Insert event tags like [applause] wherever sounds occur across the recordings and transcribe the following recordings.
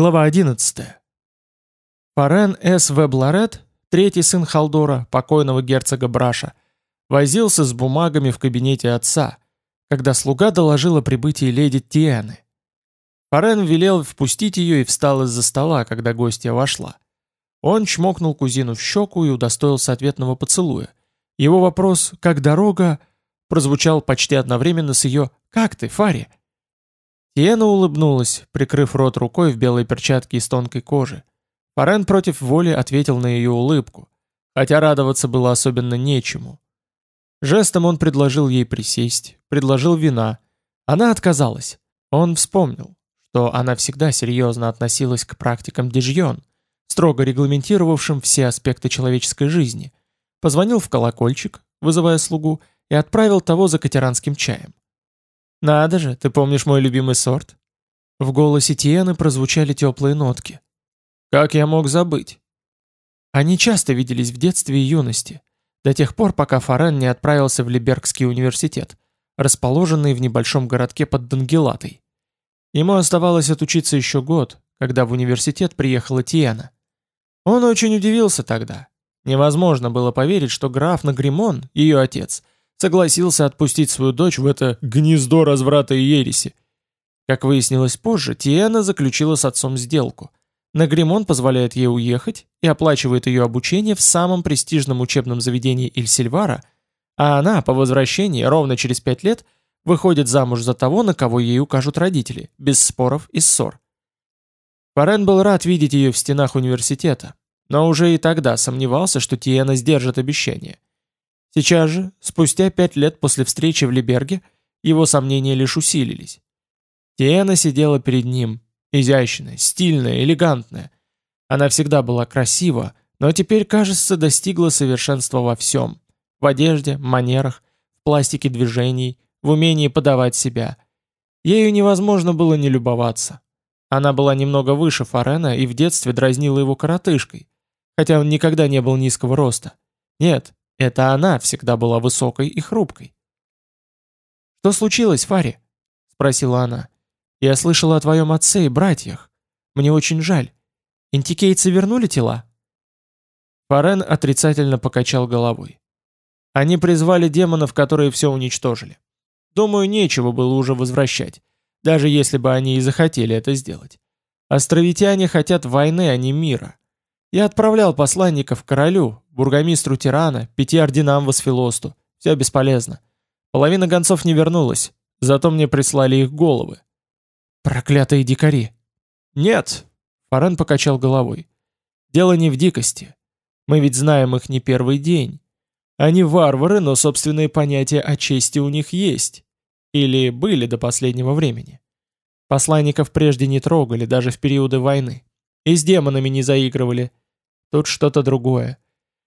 Глава 11. Фарен С. Вебларет, третий сын Халдора, покойного герцога Браша, возился с бумагами в кабинете отца, когда слуга доложил о прибытии леди Тианы. Фарен велел впустить ее и встал из-за стола, когда гостья вошла. Он чмокнул кузину в щеку и удостоился ответного поцелуя. Его вопрос «Как дорога?» прозвучал почти одновременно с ее «Как ты, Фари?» Тиена улыбнулась, прикрыв рот рукой в белой перчатке из тонкой кожи. Фарен против воли ответил на ее улыбку, хотя радоваться было особенно нечему. Жестом он предложил ей присесть, предложил вина. Она отказалась. Он вспомнил, что она всегда серьезно относилась к практикам Дежьон, строго регламентировавшим все аспекты человеческой жизни. Позвонил в колокольчик, вызывая слугу, и отправил того за катеранским чаем. «Надо же, ты помнишь мой любимый сорт?» В голосе Тиены прозвучали теплые нотки. «Как я мог забыть?» Они часто виделись в детстве и юности, до тех пор, пока Фарен не отправился в Либергский университет, расположенный в небольшом городке под Дангелатой. Ему оставалось отучиться еще год, когда в университет приехала Тиена. Он очень удивился тогда. Невозможно было поверить, что граф Нагримон, ее отец, согласился отпустить свою дочь в это гнездо разврата и ереси. Как выяснилось позже, Тиена заключила с отцом сделку. Нагримон позволяет ей уехать и оплачивает ее обучение в самом престижном учебном заведении Иль-Сильвара, а она, по возвращении, ровно через пять лет, выходит замуж за того, на кого ей укажут родители, без споров и ссор. Фарен был рад видеть ее в стенах университета, но уже и тогда сомневался, что Тиена сдержит обещание – Сейчас же, спустя пять лет после встречи в Либерге, его сомнения лишь усилились. Тиэна сидела перед ним, изящная, стильная, элегантная. Она всегда была красива, но теперь, кажется, достигла совершенства во всем. В одежде, манерах, в пластике движений, в умении подавать себя. Ею невозможно было не любоваться. Она была немного выше Фарена и в детстве дразнила его коротышкой, хотя он никогда не был низкого роста. Нет, это она всегда была высокой и хрупкой. «Что случилось, Фари?» — спросила она. «Я слышала о твоем отце и братьях. Мне очень жаль. Интикейцы вернули тела?» Фарен отрицательно покачал головой. Они призвали демонов, которые все уничтожили. Думаю, нечего было уже возвращать, даже если бы они и захотели это сделать. Островитяне хотят войны, а не мира. Я отправлял посланников королю, бургомистру Тирана, пяти орденам Восфилосту. Все бесполезно. Половина гонцов не вернулась, зато мне прислали их головы. Проклятые дикари. Нет, Фарен покачал головой. Дело не в дикости. Мы ведь знаем их не первый день. Они варвары, но собственные понятия о чести у них есть. Или были до последнего времени. Посланников прежде не трогали, даже в периоды войны. И с демонами не заигрывали. Тут что-то другое.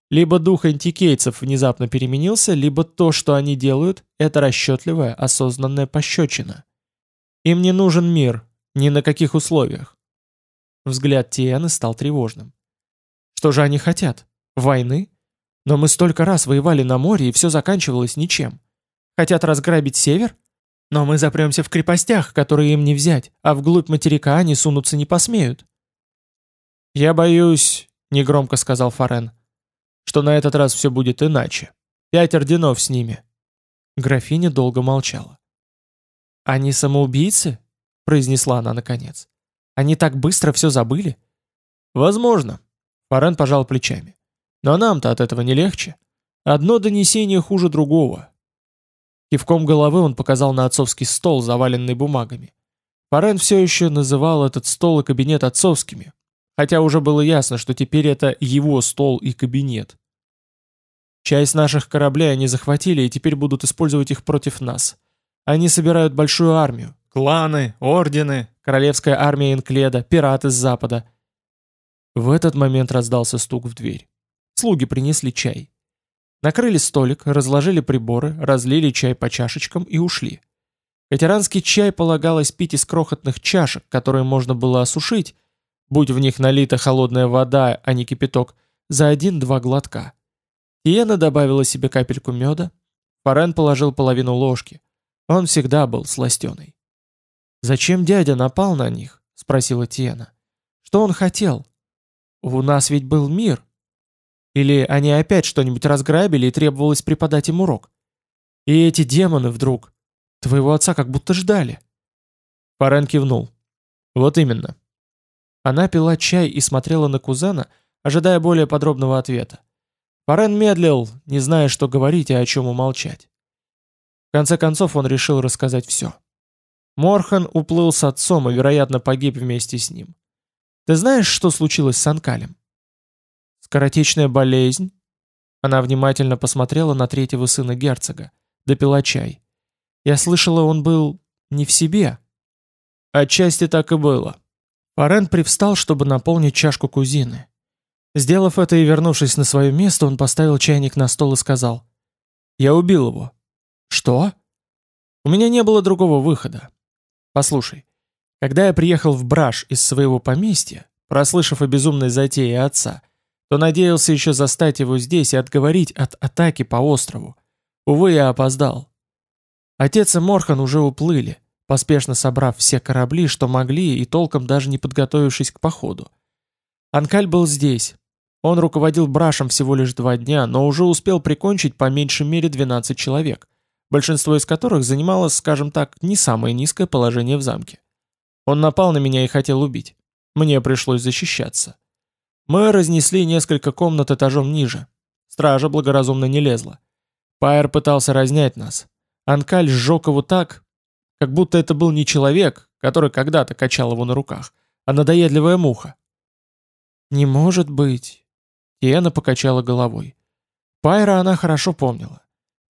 Либо дух антикейцев внезапно переменился, либо то, что они делают, это расчетливая, осознанная пощечина. Им не нужен мир, ни на каких условиях. Взгляд Тиэны стал тревожным. Что же они хотят? Войны? Но мы столько раз воевали на море, и все заканчивалось ничем. Хотят разграбить север? Но мы запремся в крепостях, которые им не взять, а вглубь материка они сунуться не посмеют. Я боюсь, негромко сказал Фарен, что на этот раз все будет иначе. Пять орденов с ними. Графиня долго молчала. «Они самоубийцы?» — произнесла она наконец. «Они так быстро все забыли?» «Возможно», — Фарен пожал плечами. «Но нам-то от этого не легче. Одно донесение хуже другого». Кивком головы он показал на отцовский стол, заваленный бумагами. Фарен все еще называл этот стол и кабинет отцовскими, хотя уже было ясно, что теперь это его стол и кабинет. Часть наших кораблей они захватили и теперь будут использовать их против нас. Они собирают большую армию. Кланы, ордены, королевская армия Инкледа, пираты с запада. В этот момент раздался стук в дверь. Слуги принесли чай. Накрыли столик, разложили приборы, разлили чай по чашечкам и ушли. Катеранский чай полагалось пить из крохотных чашек, которые можно было осушить, будь в них налита холодная вода, а не кипяток, за один-два глотка. Иена добавила себе капельку меда. Фарен положил половину ложки. Он всегда был сластеный. «Зачем дядя напал на них?» — спросила Тиена. Что он хотел? У нас ведь был мир. Или они опять что-нибудь разграбили и требовалось преподать им урок? И эти демоны вдруг... Твоего отца как будто ждали. Фарен кивнул. Вот именно. Она пила чай и смотрела на кузена, ожидая более подробного ответа. Фарен медлил, не зная, что говорить и о чем умолчать. В конце концов он решил рассказать все. Морхан уплыл с отцом и, вероятно, погиб вместе с ним. Ты знаешь, что случилось с Анкалем? Скоротечная болезнь? Она внимательно посмотрела на третьего сына герцога, допила чай. Я слышала, он был не в себе. Отчасти так и было. Парен привстал, чтобы наполнить чашку кузины. Сделав это и вернувшись на свое место, он поставил чайник на стол и сказал. «Я убил его». «Что?» «У меня не было другого выхода. Послушай, когда я приехал в Браш из своего поместья, прослышав о безумной затее отца, то надеялся еще застать его здесь и отговорить от атаки по острову. Увы, я опоздал. Отец и Морхан уже уплыли, поспешно собрав все корабли, что могли, и толком даже не подготовившись к походу. Анкаль был здесь. Он руководил Брашем всего лишь два дня, но уже успел прикончить по меньшей мере 12 человек большинство из которых занимало, скажем так, не самое низкое положение в замке. Он напал на меня и хотел убить. Мне пришлось защищаться. Мы разнесли несколько комнат этажом ниже. Стража благоразумно не лезла. Пайер пытался разнять нас. Анкаль сжег его так, как будто это был не человек, который когда-то качал его на руках, а надоедливая муха. «Не может быть!» Тиена покачала головой. Пайра она хорошо помнила.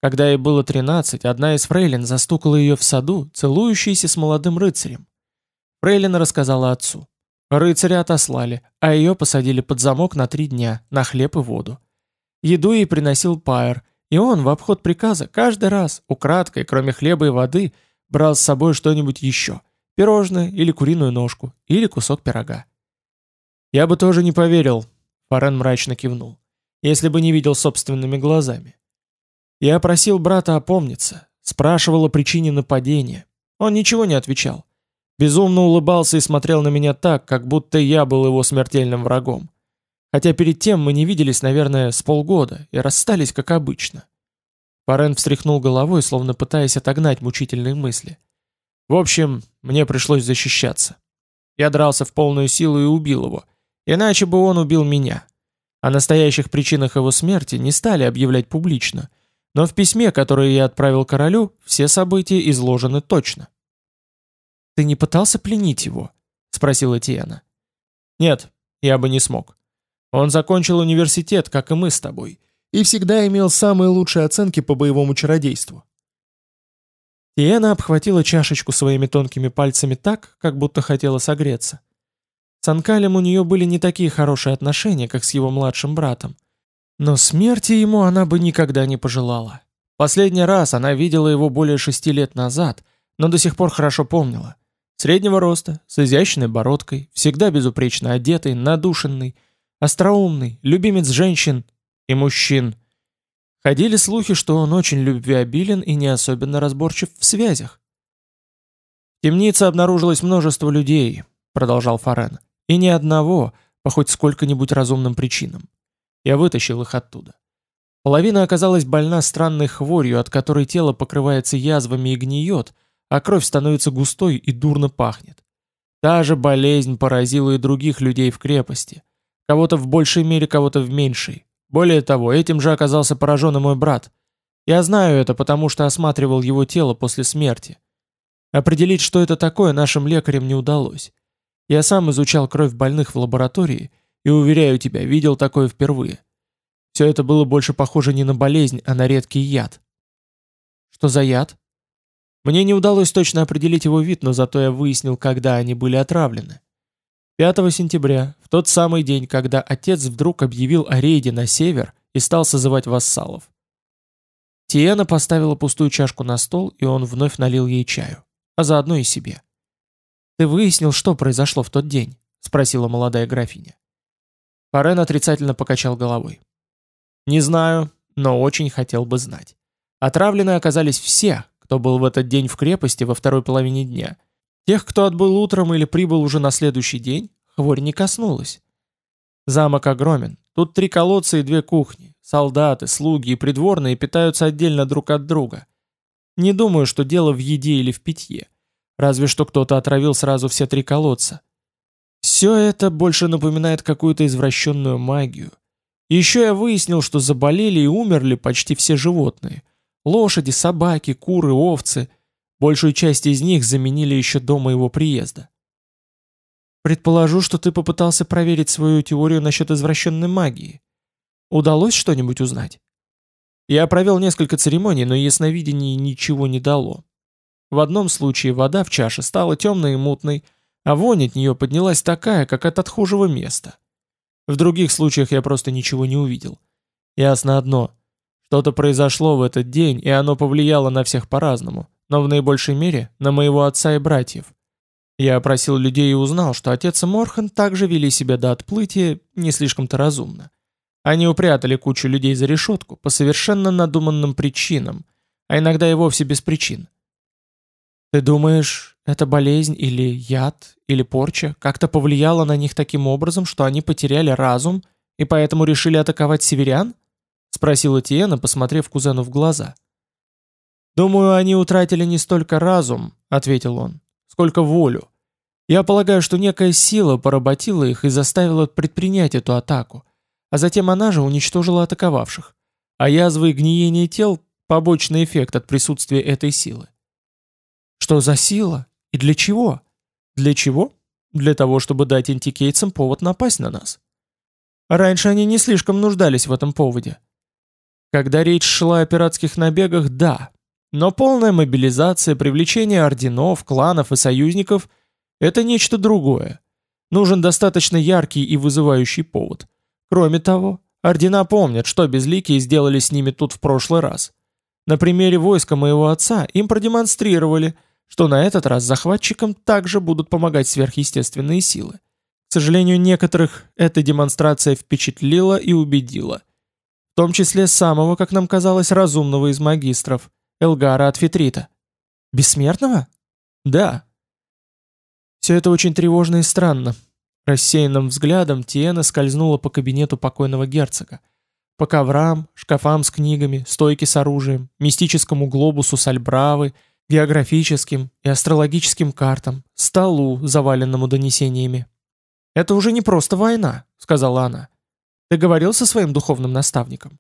Когда ей было 13, одна из фрейлин застукала ее в саду, целующейся с молодым рыцарем. Фрейлин рассказала отцу. Рыцаря отослали, а ее посадили под замок на три дня, на хлеб и воду. Еду ей приносил Пайер, и он в обход приказа каждый раз, украдкой, кроме хлеба и воды, брал с собой что-нибудь еще. Пирожное или куриную ножку, или кусок пирога. «Я бы тоже не поверил», — Фарен мрачно кивнул, «если бы не видел собственными глазами. Я просил брата опомниться, спрашивал о причине нападения. Он ничего не отвечал. Безумно улыбался и смотрел на меня так, как будто я был его смертельным врагом. Хотя перед тем мы не виделись, наверное, с полгода и расстались, как обычно. Парен встряхнул головой, словно пытаясь отогнать мучительные мысли. В общем, мне пришлось защищаться. Я дрался в полную силу и убил его. Иначе бы он убил меня. О настоящих причинах его смерти не стали объявлять публично — но в письме, которое я отправил королю, все события изложены точно. «Ты не пытался пленить его?» — спросила Тиана. «Нет, я бы не смог. Он закончил университет, как и мы с тобой, и всегда имел самые лучшие оценки по боевому чародейству». Тиена обхватила чашечку своими тонкими пальцами так, как будто хотела согреться. С Анкалем у нее были не такие хорошие отношения, как с его младшим братом, но смерти ему она бы никогда не пожелала. Последний раз она видела его более шести лет назад, но до сих пор хорошо помнила. Среднего роста, с изящной бородкой, всегда безупречно одетый, надушенный, остроумный, любимец женщин и мужчин. Ходили слухи, что он очень любвеобилен и не особенно разборчив в связях. В темнице обнаружилось множество людей, продолжал Фарен, и ни одного, по хоть сколько-нибудь разумным причинам. Я вытащил их оттуда. Половина оказалась больна странной хворью, от которой тело покрывается язвами и гниет, а кровь становится густой и дурно пахнет. Та же болезнь поразила и других людей в крепости. Кого-то в большей мере, кого-то в меньшей. Более того, этим же оказался поражен и мой брат. Я знаю это, потому что осматривал его тело после смерти. Определить, что это такое, нашим лекарям не удалось. Я сам изучал кровь больных в лаборатории – и, уверяю тебя, видел такое впервые. Все это было больше похоже не на болезнь, а на редкий яд. Что за яд? Мне не удалось точно определить его вид, но зато я выяснил, когда они были отравлены. 5 сентября, в тот самый день, когда отец вдруг объявил о рейде на север и стал созывать вассалов. Тиена поставила пустую чашку на стол, и он вновь налил ей чаю, а заодно и себе. «Ты выяснил, что произошло в тот день?» — спросила молодая графиня. Парен отрицательно покачал головой. «Не знаю, но очень хотел бы знать. Отравлены оказались все, кто был в этот день в крепости во второй половине дня. Тех, кто отбыл утром или прибыл уже на следующий день, хворь не коснулась. Замок огромен. Тут три колодца и две кухни. Солдаты, слуги и придворные питаются отдельно друг от друга. Не думаю, что дело в еде или в питье. Разве что кто-то отравил сразу все три колодца. Все это больше напоминает какую-то извращенную магию. Еще я выяснил, что заболели и умерли почти все животные. Лошади, собаки, куры, овцы. Большую часть из них заменили еще до моего приезда. Предположу, что ты попытался проверить свою теорию насчет извращенной магии. Удалось что-нибудь узнать? Я провел несколько церемоний, но ясновидение ничего не дало. В одном случае вода в чаше стала темной и мутной, а вонь от нее поднялась такая, как от отхожего места. В других случаях я просто ничего не увидел. Ясно одно. Что-то произошло в этот день, и оно повлияло на всех по-разному, но в наибольшей мере на моего отца и братьев. Я опросил людей и узнал, что отец и Морхан также вели себя до отплытия не слишком-то разумно. Они упрятали кучу людей за решетку по совершенно надуманным причинам, а иногда и вовсе без причин. Ты думаешь, эта болезнь или яд, или порча как-то повлияла на них таким образом, что они потеряли разум и поэтому решили атаковать северян? Спросила Тиена, посмотрев кузену в глаза. «Думаю, они утратили не столько разум», — ответил он, сколько волю. Я полагаю, что некая сила поработила их и заставила предпринять эту атаку, а затем она же уничтожила атаковавших. А язвы и гниение тел – побочный эффект от присутствия этой силы. Что за сила? И для чего? Для чего? Для того, чтобы дать антикейцам повод напасть на нас. Раньше они не слишком нуждались в этом поводе. Когда речь шла о пиратских набегах, да, но полная мобилизация, привлечение орденов, кланов и союзников – это нечто другое. Нужен достаточно яркий и вызывающий повод. Кроме того, ордена помнят, что безликие сделали с ними тут в прошлый раз. На примере войска моего отца им продемонстрировали, что на этот раз захватчикам также будут помогать сверхъестественные силы. К сожалению, некоторых эта демонстрация впечатлила и убедила. В том числе самого, как нам казалось, разумного из магистров – Элгара от Фитрита. Бессмертного? Да. Все это очень тревожно и странно. Рассеянным взглядом Тиена скользнула по кабинету покойного герцога. По коврам, шкафам с книгами, стойке с оружием, мистическому глобусу с альбравы, географическим и астрологическим картам, столу, заваленному донесениями. «Это уже не просто война», — сказала она. «Ты говорил со своим духовным наставником?»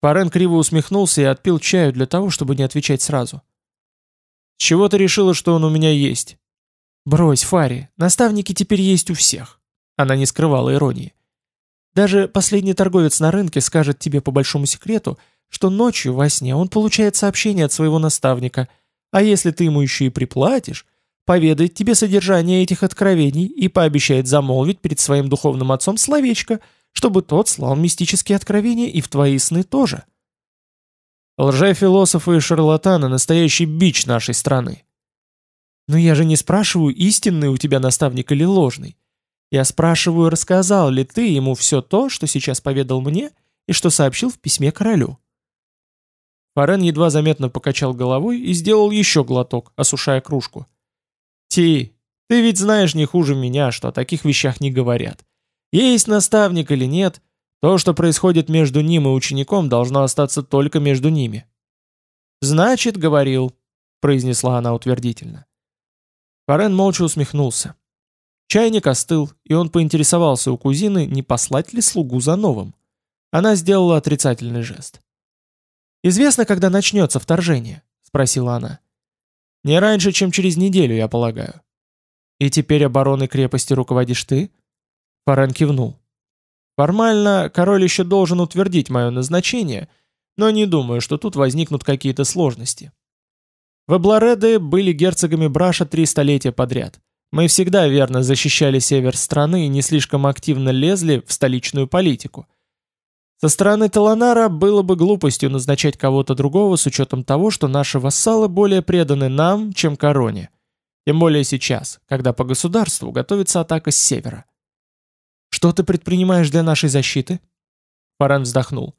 Парен криво усмехнулся и отпил чаю для того, чтобы не отвечать сразу. «С чего ты решила, что он у меня есть?» «Брось, Фари, наставники теперь есть у всех». Она не скрывала иронии. «Даже последний торговец на рынке скажет тебе по большому секрету, что ночью во сне он получает сообщение от своего наставника, а если ты ему еще и приплатишь, поведает тебе содержание этих откровений и пообещает замолвить перед своим духовным отцом словечко – чтобы тот слал мистические откровения и в твои сны тоже. Лжефилософы и шарлатаны — настоящий бич нашей страны. Но я же не спрашиваю, истинный у тебя наставник или ложный. Я спрашиваю, рассказал ли ты ему все то, что сейчас поведал мне и что сообщил в письме королю. Фарен едва заметно покачал головой и сделал еще глоток, осушая кружку. «Ти, ты ведь знаешь не хуже меня, что о таких вещах не говорят. Есть наставник или нет, то, что происходит между ним и учеником, должно остаться только между ними. «Значит, говорил», — произнесла она утвердительно. Фарен молча усмехнулся. Чайник остыл, и он поинтересовался у кузины, не послать ли слугу за новым. Она сделала отрицательный жест. «Известно, когда начнется вторжение?» — спросила она. «Не раньше, чем через неделю, я полагаю». «И теперь обороной крепости руководишь ты?» Парен кивнул. Формально король еще должен утвердить мое назначение, но не думаю, что тут возникнут какие-то сложности. Ваблареды были герцогами Браша три столетия подряд. Мы всегда верно защищали север страны и не слишком активно лезли в столичную политику. Со стороны Таланара было бы глупостью назначать кого-то другого с учетом того, что наши вассалы более преданы нам, чем короне. Тем более сейчас, когда по государству готовится атака с севера. Что ты предпринимаешь для нашей защиты?» Фаран вздохнул.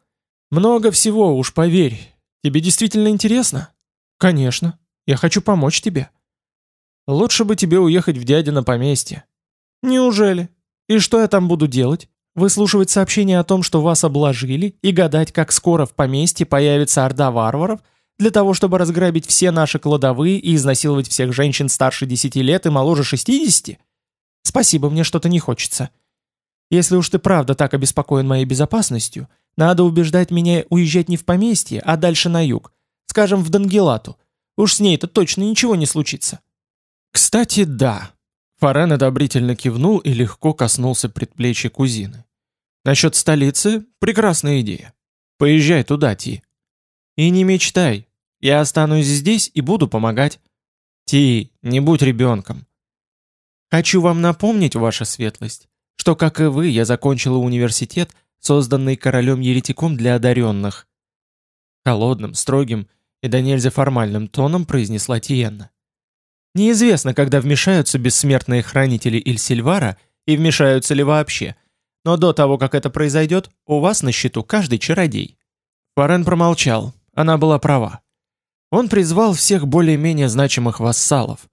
«Много всего, уж поверь. Тебе действительно интересно?» «Конечно. Я хочу помочь тебе». «Лучше бы тебе уехать в дядино поместье. Неужели? И что я там буду делать? Выслушивать сообщения о том, что вас обложили, и гадать, как скоро в поместье появится орда варваров, для того, чтобы разграбить все наши кладовые и изнасиловать всех женщин старше 10 лет и моложе 60? Спасибо, мне что-то не хочется. Если уж ты правда так обеспокоен моей безопасностью, надо убеждать меня уезжать не в поместье, а дальше на юг. Скажем, в Дангелату. Уж с ней-то точно ничего не случится. Кстати, да. Фарен одобрительно кивнул и легко коснулся предплечья кузины. Насчет столицы – прекрасная идея. Поезжай туда, Ти. И не мечтай. Я останусь здесь и буду помогать. Ти, не будь ребенком. Хочу вам напомнить, ваша светлость, что, как и вы, я закончила университет, созданный королем-еретиком для одаренных. Холодным, строгим и до нельзя формальным тоном произнесла Тиенна. Неизвестно, когда вмешаются бессмертные хранители Ильсильвара и вмешаются ли вообще, но до того, как это произойдет, у вас на счету каждый чародей. Фарен промолчал, она была права. Он призвал всех более-менее значимых вассалов.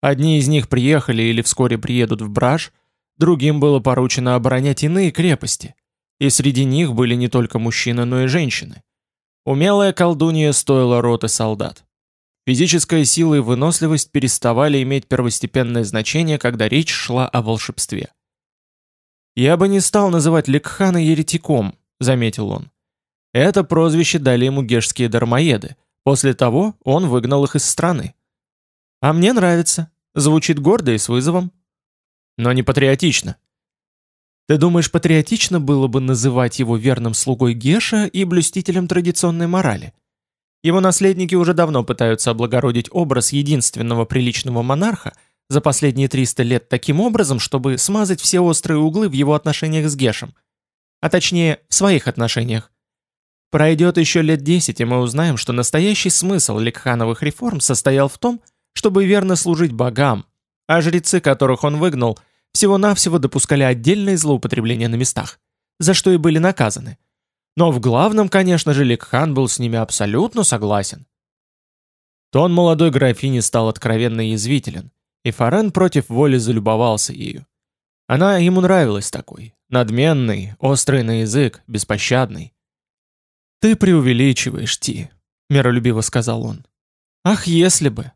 Одни из них приехали или вскоре приедут в Браж, другим было поручено оборонять иные крепости. И среди них были не только мужчины, но и женщины. Умелая колдунья стоила роты солдат. Физическая сила и выносливость переставали иметь первостепенное значение, когда речь шла о волшебстве. «Я бы не стал называть Лекхана еретиком», — заметил он. Это прозвище дали ему гешские дармоеды. После того он выгнал их из страны. А мне нравится. Звучит гордо и с вызовом. Но не патриотично. Ты думаешь, патриотично было бы называть его верным слугой Геша и блюстителем традиционной морали? Его наследники уже давно пытаются облагородить образ единственного приличного монарха за последние 300 лет таким образом, чтобы смазать все острые углы в его отношениях с Гешем. А точнее, в своих отношениях. Пройдет еще лет 10, и мы узнаем, что настоящий смысл Ликхановых реформ состоял в том, чтобы верно служить богам, а жрецы, которых он выгнал – всего-навсего допускали отдельные злоупотребления на местах, за что и были наказаны. Но в главном, конечно же, Ликхан был с ними абсолютно согласен. Тон молодой графини стал откровенно язвителен, и Фарен против воли залюбовался ею. Она ему нравилась такой, надменный, острый на язык, беспощадный. «Ты преувеличиваешь, Ти», — миролюбиво сказал он. «Ах, если бы!»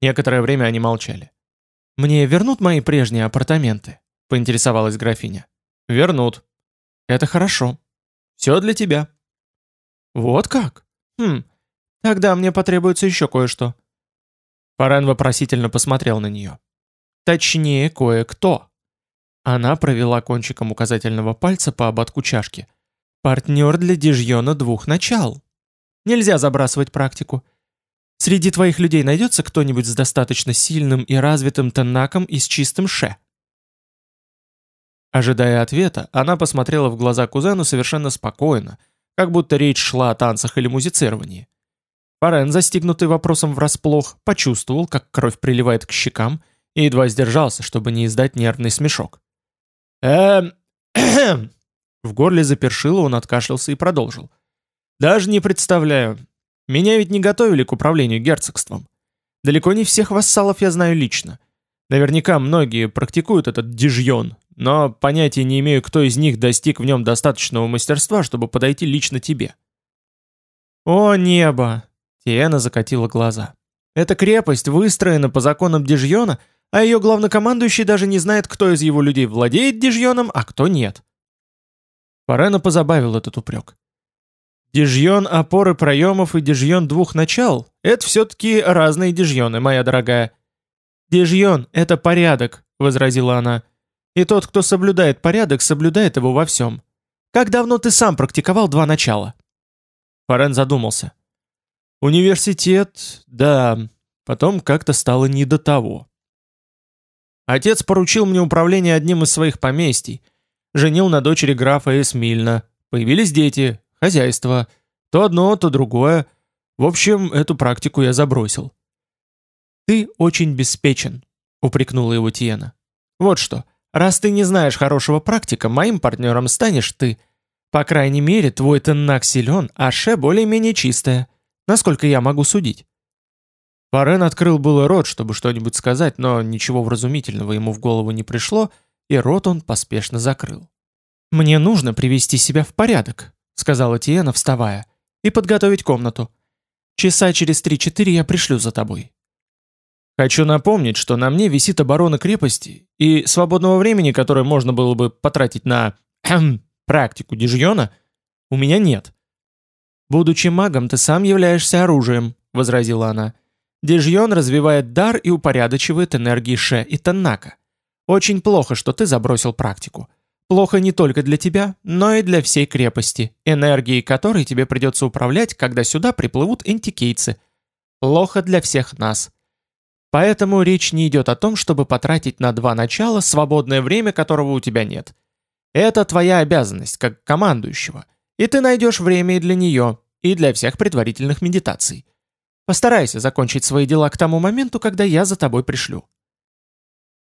Некоторое время они молчали. «Мне вернут мои прежние апартаменты?» — поинтересовалась графиня. «Вернут». «Это хорошо. Все для тебя». «Вот как? Хм, тогда мне потребуется еще кое-что». Парен вопросительно посмотрел на нее. «Точнее, кое-кто». Она провела кончиком указательного пальца по ободку чашки. «Партнер для дежьона двух начал. Нельзя забрасывать практику. Среди твоих людей найдется кто-нибудь с достаточно сильным и развитым теннаком и с чистым ше?» Ожидая ответа, она посмотрела в глаза кузену совершенно спокойно, как будто речь шла о танцах или музицировании. Фарен, застигнутый вопросом врасплох, почувствовал, как кровь приливает к щекам, и едва сдержался, чтобы не издать нервный смешок. «Эм... [clears throat] В горле запершило, он откашлялся и продолжил. «Даже не представляю, меня ведь не готовили к управлению герцогством. Далеко не всех вассалов я знаю лично. Наверняка многие практикуют этот дижьон, но понятия не имею, кто из них достиг в нем достаточного мастерства, чтобы подойти лично тебе. «О, небо!» — Тиена закатила глаза. «Эта крепость выстроена по законам Дижьона, а ее главнокомандующий даже не знает, кто из его людей владеет Дижьоном, а кто нет». Фарена позабавил этот упрек. Дежьон опоры проемов и дежьон двух начал — это все-таки разные дежьоны, моя дорогая. «Дежьон — это порядок», — возразила она. «И тот, кто соблюдает порядок, соблюдает его во всем. Как давно ты сам практиковал два начала?» Фарен задумался. «Университет, да, потом как-то стало не до того. Отец поручил мне управление одним из своих поместий, женил на дочери графа Эсмильна, появились дети, хозяйство, то одно, то другое. В общем, эту практику я забросил. «Ты очень беспечен», — упрекнула его Тиена. «Вот что, раз ты не знаешь хорошего практика, моим партнером станешь ты. По крайней мере, твой теннак силен, а ше более-менее чистая, насколько я могу судить». Фарен открыл было рот, чтобы что-нибудь сказать, но ничего вразумительного ему в голову не пришло, и рот он поспешно закрыл. «Мне нужно привести себя в порядок», — сказала Тиена, вставая, — «и подготовить комнату. Часа через три-четыре я пришлю за тобой». Хочу напомнить, что на мне висит оборона крепости, и свободного времени, которое можно было бы потратить на практику дижьона, у меня нет. «Будучи магом, ты сам являешься оружием», — возразила она. «Дижьон развивает дар и упорядочивает энергии Ше и Таннака. Очень плохо, что ты забросил практику. Плохо не только для тебя, но и для всей крепости, энергией которой тебе придется управлять, когда сюда приплывут антикейцы. Плохо для всех нас. Поэтому речь не идет о том, чтобы потратить на два начала свободное время, которого у тебя нет. Это твоя обязанность, как командующего, и ты найдешь время и для нее, и для всех предварительных медитаций. Постарайся закончить свои дела к тому моменту, когда я за тобой пришлю».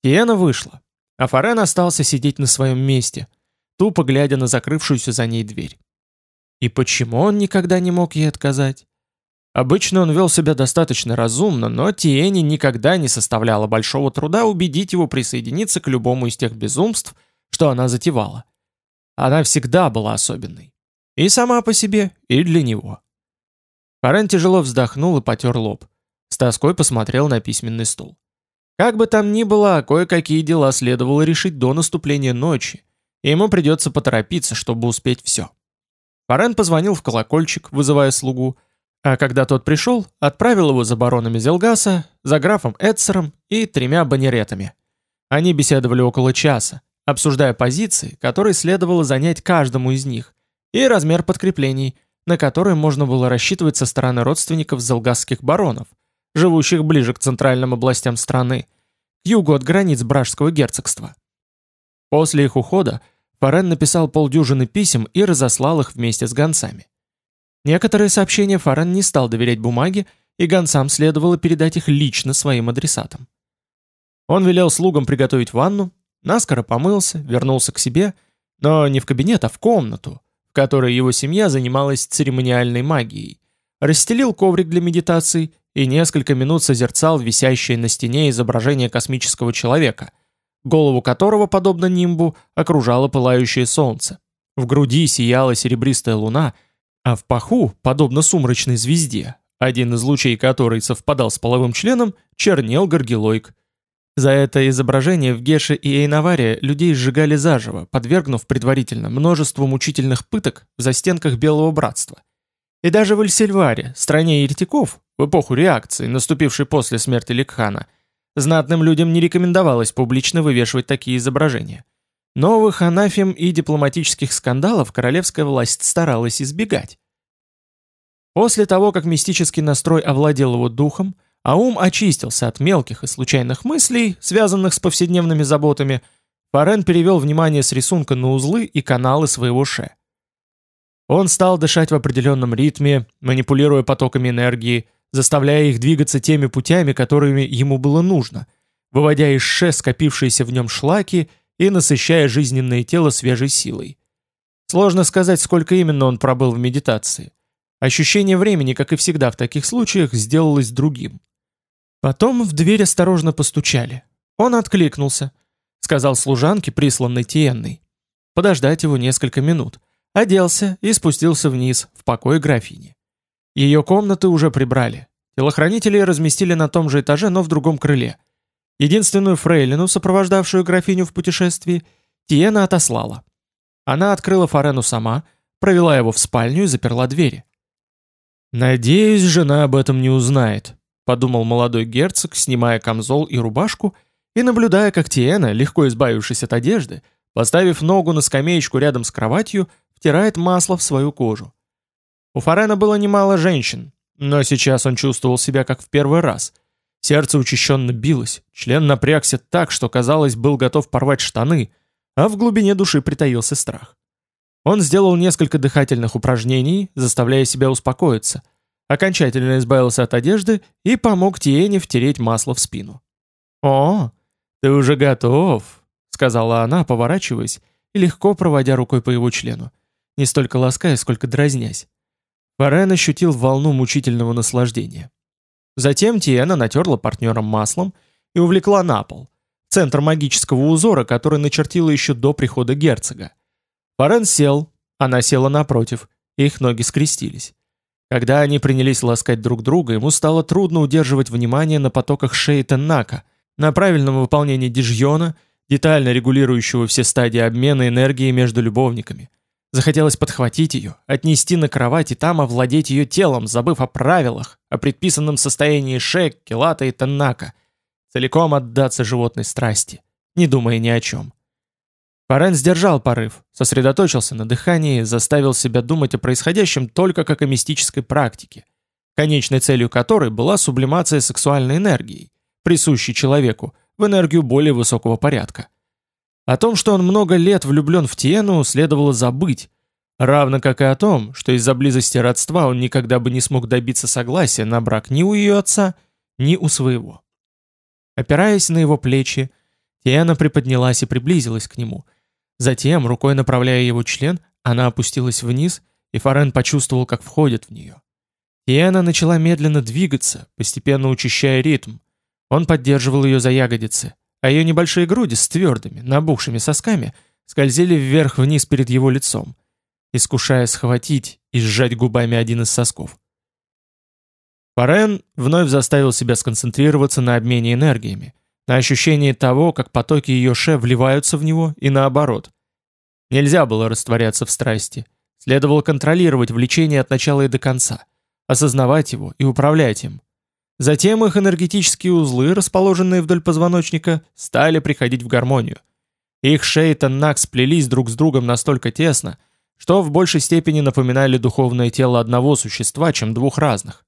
Тиена вышла, а Фарен остался сидеть на своем месте, тупо глядя на закрывшуюся за ней дверь. И почему он никогда не мог ей отказать? Обычно он вел себя достаточно разумно, но Тиэни никогда не составляло большого труда убедить его присоединиться к любому из тех безумств, что она затевала. Она всегда была особенной. И сама по себе, и для него. Фарен тяжело вздохнул и потер лоб. С тоской посмотрел на письменный стол. Как бы там ни было, кое-какие дела следовало решить до наступления ночи, и ему придется поторопиться, чтобы успеть все. Фарен позвонил в колокольчик, вызывая слугу, а когда тот пришел, отправил его за баронами Зелгаса, за графом Эдсером и тремя банеретами. Они беседовали около часа, обсуждая позиции, которые следовало занять каждому из них, и размер подкреплений, на которые можно было рассчитывать со стороны родственников зелгасских баронов, живущих ближе к центральным областям страны, к югу от границ Бражского герцогства. После их ухода Фарен написал полдюжины писем и разослал их вместе с гонцами. Некоторые сообщения Фарен не стал доверять бумаге, и гонцам следовало передать их лично своим адресатам. Он велел слугам приготовить ванну, наскоро помылся, вернулся к себе, но не в кабинет, а в комнату, в которой его семья занималась церемониальной магией, расстелил коврик для медитаций и несколько минут созерцал висящее на стене изображение космического человека, голову которого, подобно нимбу, окружало пылающее солнце. В груди сияла серебристая луна — а в паху, подобно сумрачной звезде, один из лучей которой совпадал с половым членом, чернел горгилойк. За это изображение в Геше и Эйнаваре людей сжигали заживо, подвергнув предварительно множеству мучительных пыток в застенках Белого Братства. И даже в Эльсельваре, стране еретиков, в эпоху реакции, наступившей после смерти Ликхана, знатным людям не рекомендовалось публично вывешивать такие изображения. Новых анафем и дипломатических скандалов королевская власть старалась избегать. После того, как мистический настрой овладел его духом, а ум очистился от мелких и случайных мыслей, связанных с повседневными заботами, Фарен перевел внимание с рисунка на узлы и каналы своего ше. Он стал дышать в определенном ритме, манипулируя потоками энергии, заставляя их двигаться теми путями, которыми ему было нужно, выводя из ше скопившиеся в нем шлаки и насыщая жизненное тело свежей силой. Сложно сказать, сколько именно он пробыл в медитации. Ощущение времени, как и всегда в таких случаях, сделалось другим. Потом в дверь осторожно постучали. Он откликнулся. Сказал служанке, присланной Тиенной. Подождать его несколько минут. Оделся и спустился вниз, в покой графини. Ее комнаты уже прибрали. Телохранителей разместили на том же этаже, но в другом крыле – Единственную фрейлину, сопровождавшую графиню в путешествии, Тиена отослала. Она открыла Фарену сама, провела его в спальню и заперла двери. «Надеюсь, жена об этом не узнает», — подумал молодой герцог, снимая камзол и рубашку и наблюдая, как Тиена, легко избавившись от одежды, поставив ногу на скамеечку рядом с кроватью, втирает масло в свою кожу. У Фарена было немало женщин, но сейчас он чувствовал себя как в первый раз, Сердце учащенно билось, член напрягся так, что, казалось, был готов порвать штаны, а в глубине души притаился страх. Он сделал несколько дыхательных упражнений, заставляя себя успокоиться, окончательно избавился от одежды и помог Тиене втереть масло в спину. «О, ты уже готов», — сказала она, поворачиваясь и легко проводя рукой по его члену, не столько лаская, сколько дразнясь. Фарен ощутил волну мучительного наслаждения. Затем Тиена натерла партнером маслом и увлекла на пол, центр магического узора, который начертила еще до прихода герцога. Фарен сел, она села напротив, их ноги скрестились. Когда они принялись ласкать друг друга, ему стало трудно удерживать внимание на потоках шеи Теннака, на правильном выполнении дижьона, детально регулирующего все стадии обмена энергии между любовниками. Захотелось подхватить ее, отнести на кровать и там овладеть ее телом, забыв о правилах, о предписанном состоянии Шек, Келата и Теннака, целиком отдаться животной страсти, не думая ни о чем. Парен сдержал порыв, сосредоточился на дыхании, заставил себя думать о происходящем только как о мистической практике, конечной целью которой была сублимация сексуальной энергии, присущей человеку, в энергию более высокого порядка. О том, что он много лет влюблен в Тиену, следовало забыть, равно как и о том, что из-за близости родства он никогда бы не смог добиться согласия на брак ни у ее отца, ни у своего. Опираясь на его плечи, Тиена приподнялась и приблизилась к нему – Затем, рукой направляя его член, она опустилась вниз, и Фарен почувствовал, как входит в нее. Тиена начала медленно двигаться, постепенно учащая ритм. Он поддерживал ее за ягодицы, а ее небольшие груди с твердыми, набухшими сосками скользили вверх-вниз перед его лицом, искушая схватить и сжать губами один из сосков. Фарен вновь заставил себя сконцентрироваться на обмене энергиями, на ощущении того, как потоки ее ше вливаются в него и наоборот. Нельзя было растворяться в страсти. Следовало контролировать влечение от начала и до конца, осознавать его и управлять им. Затем их энергетические узлы, расположенные вдоль позвоночника, стали приходить в гармонию. Их шеи и тоннак сплелись друг с другом настолько тесно, что в большей степени напоминали духовное тело одного существа, чем двух разных.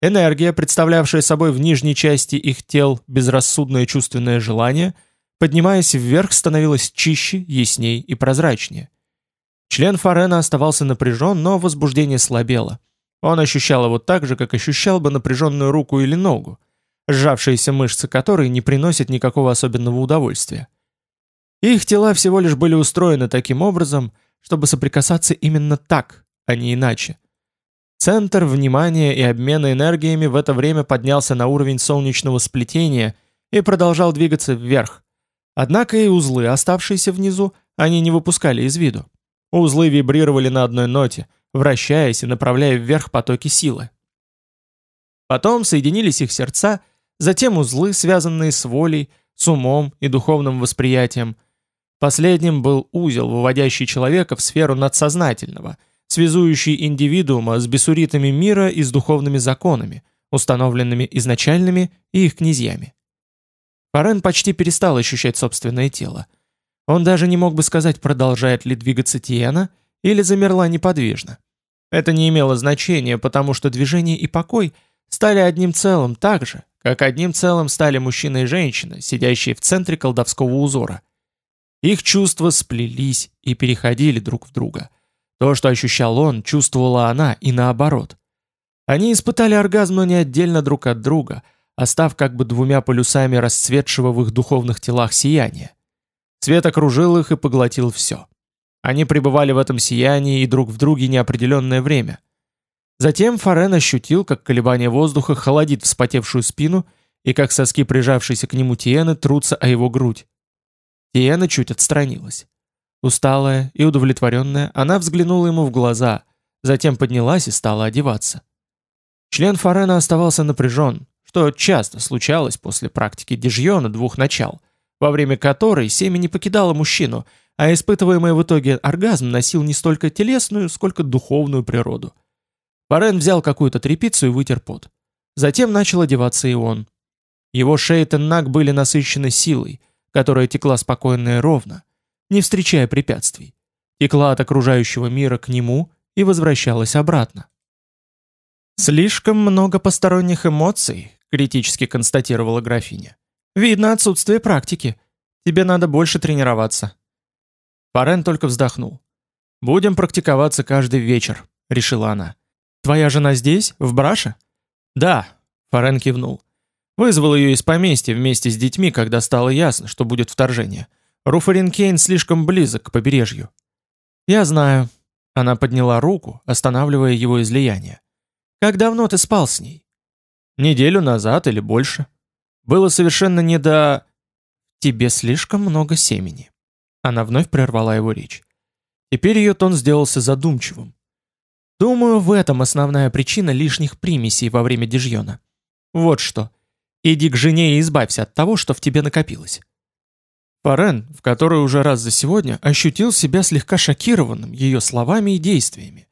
Энергия, представлявшая собой в нижней части их тел безрассудное чувственное желание, поднимаясь вверх, становилась чище, ясней и прозрачнее. Член Фарена оставался напряжен, но возбуждение слабело. Он ощущал его так же, как ощущал бы напряженную руку или ногу, сжавшиеся мышцы которой не приносят никакого особенного удовольствия. Их тела всего лишь были устроены таким образом, чтобы соприкасаться именно так, а не иначе. Центр внимания и обмена энергиями в это время поднялся на уровень солнечного сплетения и продолжал двигаться вверх. Однако и узлы, оставшиеся внизу, они не выпускали из виду. Узлы вибрировали на одной ноте, вращаясь и направляя вверх потоки силы. Потом соединились их сердца, затем узлы, связанные с волей, с умом и духовным восприятием. Последним был узел, выводящий человека в сферу надсознательного – связующий индивидуума с бесуритами мира и с духовными законами, установленными изначальными и их князьями. Фарен почти перестал ощущать собственное тело. Он даже не мог бы сказать, продолжает ли двигаться Тиена или замерла неподвижно. Это не имело значения, потому что движение и покой стали одним целым так же, как одним целым стали мужчина и женщина, сидящие в центре колдовского узора. Их чувства сплелись и переходили друг в друга – то, что ощущал он, чувствовала она и наоборот. Они испытали оргазм, но не отдельно друг от друга, а как бы двумя полюсами расцветшего в их духовных телах сияния. Свет окружил их и поглотил все. Они пребывали в этом сиянии и друг в друге неопределенное время. Затем Форен ощутил, как колебание воздуха холодит вспотевшую спину и как соски, прижавшиеся к нему Тиены, трутся о его грудь. Тиена чуть отстранилась. Усталая и удовлетворенная, она взглянула ему в глаза, затем поднялась и стала одеваться. Член Форена оставался напряжен, что часто случалось после практики дежьона двух начал, во время которой семя не покидало мужчину, а испытываемый в итоге оргазм носил не столько телесную, сколько духовную природу. Форен взял какую-то тряпицу и вытер пот. Затем начал одеваться и он. Его шея и теннак были насыщены силой, которая текла спокойно и ровно, не встречая препятствий, текла от окружающего мира к нему и возвращалась обратно. «Слишком много посторонних эмоций», — критически констатировала графиня. «Видно отсутствие практики. Тебе надо больше тренироваться». Парен только вздохнул. «Будем практиковаться каждый вечер», — решила она. «Твоя жена здесь, в Браше?» «Да», — Фарен кивнул. Вызвал ее из поместья вместе с детьми, когда стало ясно, что будет вторжение. Руфаринкейн слишком близок к побережью. Я знаю. Она подняла руку, останавливая его излияние. Как давно ты спал с ней? Неделю назад или больше. Было совершенно не до... Тебе слишком много семени. Она вновь прервала его речь. Теперь ее тон сделался задумчивым. Думаю, в этом основная причина лишних примесей во время дежьона. Вот что. Иди к жене и избавься от того, что в тебе накопилось. Фарен, в который уже раз за сегодня ощутил себя слегка шокированным ее словами и действиями.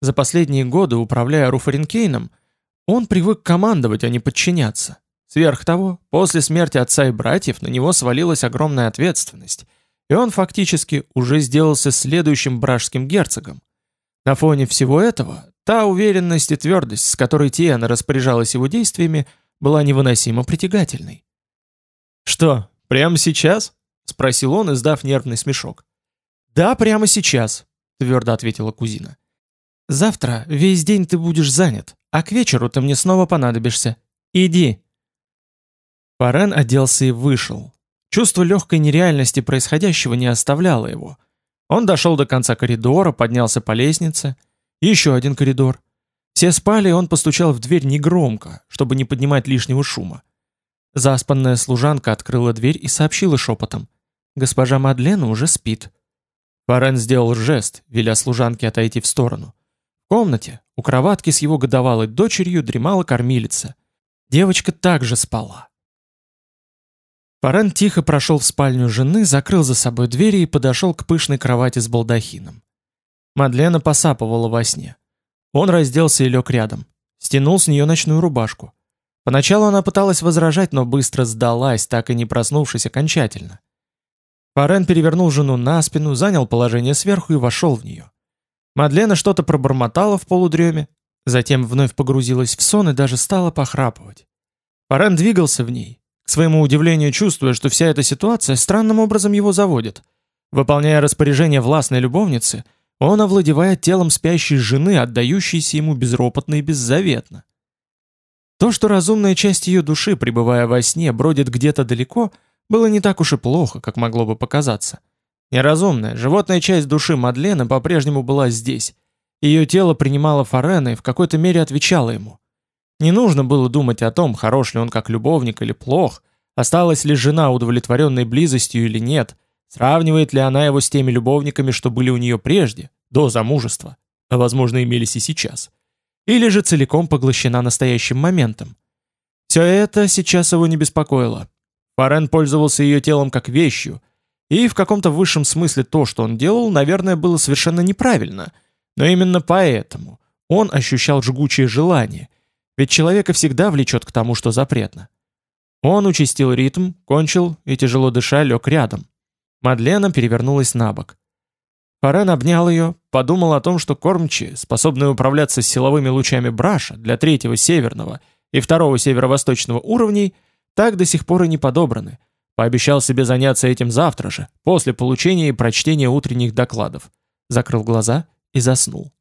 За последние годы, управляя Руфаренкейном, он привык командовать, а не подчиняться. Сверх того, после смерти отца и братьев на него свалилась огромная ответственность, и он фактически уже сделался следующим бражским герцогом. На фоне всего этого, та уверенность и твердость, с которой Тиана распоряжалась его действиями, была невыносимо притягательной. «Что, прямо сейчас?» — спросил он, издав нервный смешок. «Да, прямо сейчас», — твердо ответила кузина. «Завтра весь день ты будешь занят, а к вечеру ты мне снова понадобишься. Иди». Парен оделся и вышел. Чувство легкой нереальности происходящего не оставляло его. Он дошел до конца коридора, поднялся по лестнице. Еще один коридор. Все спали, и он постучал в дверь негромко, чтобы не поднимать лишнего шума. Заспанная служанка открыла дверь и сообщила шепотом. «Госпожа Мадлена уже спит». Парен сделал жест, веля служанке отойти в сторону. В комнате, у кроватки с его годовалой дочерью, дремала кормилица. Девочка также спала. Парен тихо прошел в спальню жены, закрыл за собой двери и подошел к пышной кровати с балдахином. Мадлена посапывала во сне. Он разделся и лег рядом. Стянул с нее ночную рубашку. Поначалу она пыталась возражать, но быстро сдалась, так и не проснувшись окончательно. Парен перевернул жену на спину, занял положение сверху и вошел в нее. Мадлена что-то пробормотала в полудреме, затем вновь погрузилась в сон и даже стала похрапывать. Парен двигался в ней, к своему удивлению чувствуя, что вся эта ситуация странным образом его заводит. Выполняя распоряжение властной любовницы, он овладевает телом спящей жены, отдающейся ему безропотно и беззаветно. То, что разумная часть ее души, пребывая во сне, бродит где-то далеко, было не так уж и плохо, как могло бы показаться. Неразумная, животная часть души Мадлены по-прежнему была здесь. Ее тело принимало Форена и в какой-то мере отвечало ему. Не нужно было думать о том, хорош ли он как любовник или плох, осталась ли жена удовлетворенной близостью или нет, сравнивает ли она его с теми любовниками, что были у нее прежде, до замужества, а возможно имелись и сейчас или же целиком поглощена настоящим моментом. Все это сейчас его не беспокоило. Фарен пользовался ее телом как вещью, и в каком-то высшем смысле то, что он делал, наверное, было совершенно неправильно, но именно поэтому он ощущал жгучее желание, ведь человека всегда влечет к тому, что запретно. Он участил ритм, кончил и, тяжело дыша, лег рядом. Мадлена перевернулась на бок. Фарен обнял ее, подумал о том, что кормчие, способные управляться силовыми лучами браша для третьего северного и второго северо-восточного уровней, так до сих пор и не подобраны. Пообещал себе заняться этим завтра же, после получения и прочтения утренних докладов. Закрыл глаза и заснул.